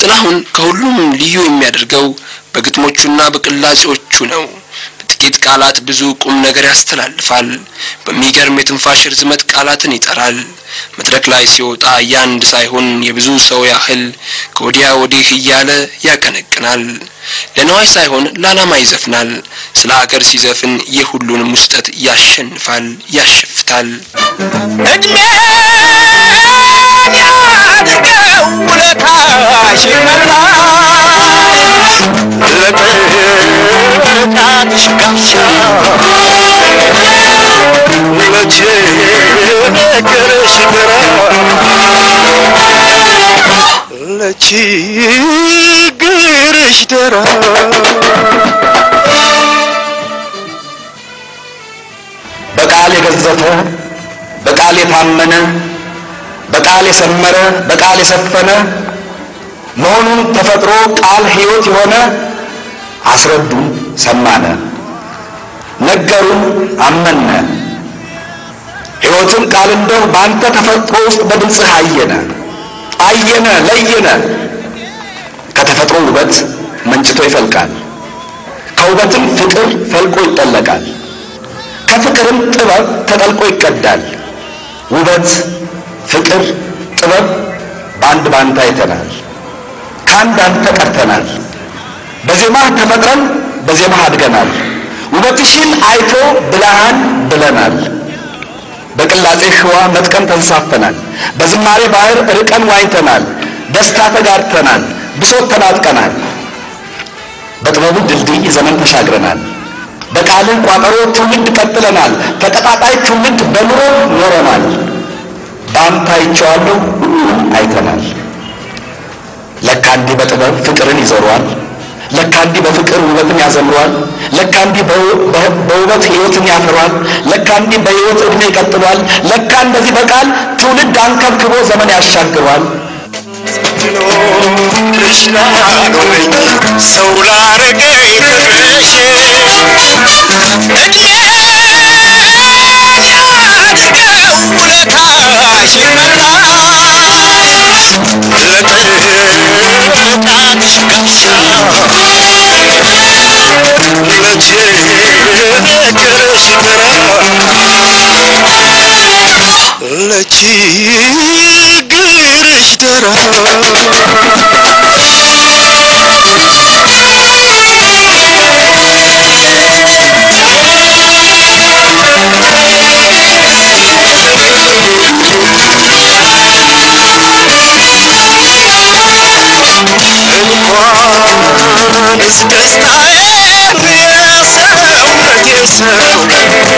ጥላሁን ከሁሉም ልዩ የሚያደርገው በግጥሞቹና በቅላጼዎቹ ነው። በጥቂት ቃላት ብዙ ቁም ነገር ያስተላልፋል። በሚገርም የትንፋሽ ርዝመት ቃላትን ይጠራል። መድረክ ላይ ሲወጣ ያንድ ሳይሆን የብዙ ሰው ያህል ከወዲያ ወዲህ እያለ ያቀነቅናል። ለነዋይ ሳይሆን ለዓላማ ይዘፍናል። ስለ አገር ሲዘፍን የሁሉንም ውስጠት ያሸንፋል፣ ያሸፍታል። እድሜ ያድርገው ውለታሽ መላሽ ጋሻ ለችግርሽ ደራ በቃል የገዘፈ በቃል የታመነ በቃል የሰመረ በቃል የሰፈነ መሆኑን ተፈጥሮ ቃል ሕይወት የሆነ አስረዱን ሰማነ። ነገሩን አመነ። ሕይወትን ቃል እንደው በአንተ ተፈጥሮ ውስጥ በድምፅህ አየነ። አየነ ለየነ። ከተፈጥሮ ውበት መንጭቶ ይፈልቃል። ከውበትም ፍቅር ፈልቆ ይጠለቃል። ከፍቅርም ጥበብ ተጠልቆ ይቀዳል። ውበት ፍቅር ጥበብ በአንድ ባንተ አይተናል። ከአንድ አንተ ቀርተናል በዜማህ ተፈጥረን በዜማህ አድገናል። ውበትሽን አይቶ ብልሃን ብለናል። በቅላጼ ህዋ መጥቀን ተንሳፈናል። በዝማሬ ባህር ርቀን ዋኝተናል። ደስታ ተጋድተናል ብሶት ተናጥቀናል። በጥበቡ ድልድይ ዘመን ተሻግረናል። በቃልህ ቋጠሮ ትውልድ ቀጥለናል። ተቀጣጣይ ትውልድ በኑሮ ኖረናል። በአንተ አይቼዋለሁ ሁሉንም አይተናል። ለካ እንዲህ በጥበብ ፍቅርን ይዘሯል ለካ እንዲህ በፍቅር ውበትን ያዘምሯል። ለካ እንዲህ በውበት ህይወትን ያፈሯል ለካ እንዲህ በህይወት እድሜ ይቀጥሏል ለካ እንደዚህ በቃል ትውልድ አንከብክቦ ዘመን ያሻግሯል። ሰው ላረገኝ ውለታሽ ለችግርሽ ደራ እንኳንስ ደስታዬን የሰውነቴ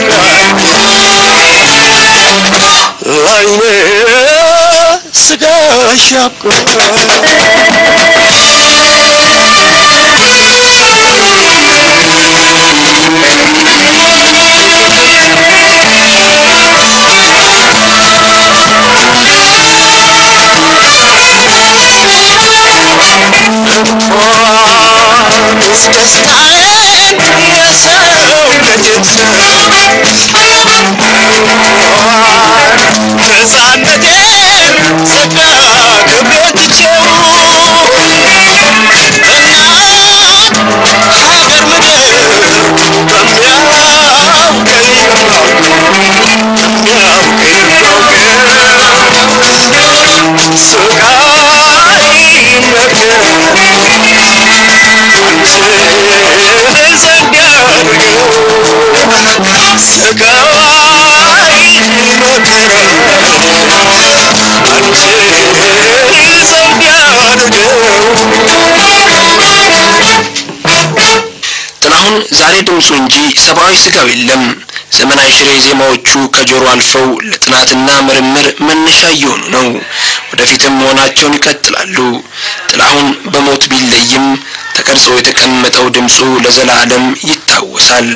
worship ዛሬ ድምፁ እንጂ ሰብአዊ ስጋው የለም። ዘመናዊ ሽሬ ዜማዎቹ ከጆሮ አልፈው ለጥናትና ምርምር መነሻ እየሆኑ ነው። ወደፊትም መሆናቸውን ይቀጥላሉ። ጥላሁን በሞት ቢለይም ተቀርጾ የተቀመጠው ድምፁ ለዘላለም ይታወሳል።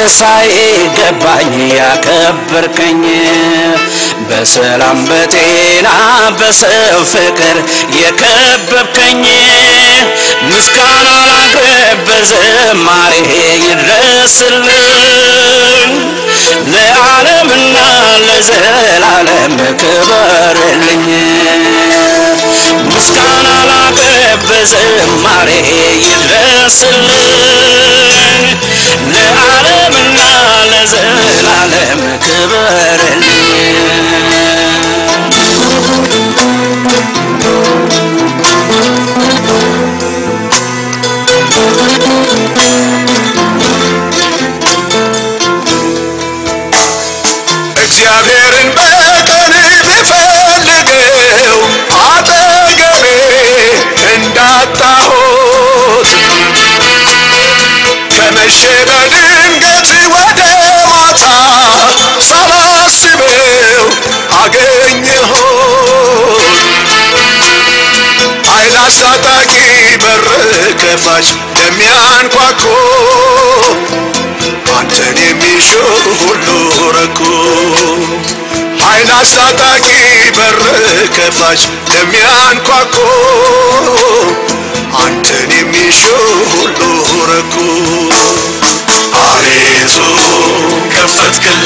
ጥበብ ሳይገባኝ ያከበርከኝ። በሰላም በጤና በሰው ፍቅር የከበብከኝ። ምስጋና ላቅርብ በዝማሬ ይድረስልኝ። ለዓለምና ለዘላለም ክበርልኝ። ምስጋና ላቅርብ በዝማሬ ይድረስልኝ ከመሸ በድንገት ወደ ማታ ሳላስበው አገኘሁት። ኃይል አስታጣቂ በር ከፋች ለሚያንኳኩ አንተን የሚሹ ሁሉ ረኩ። ኃይል አስታጣቂ በር ከፋች ለሚያንኳኩ አንተን የሚሹ ሁሉ ረኩ let's go.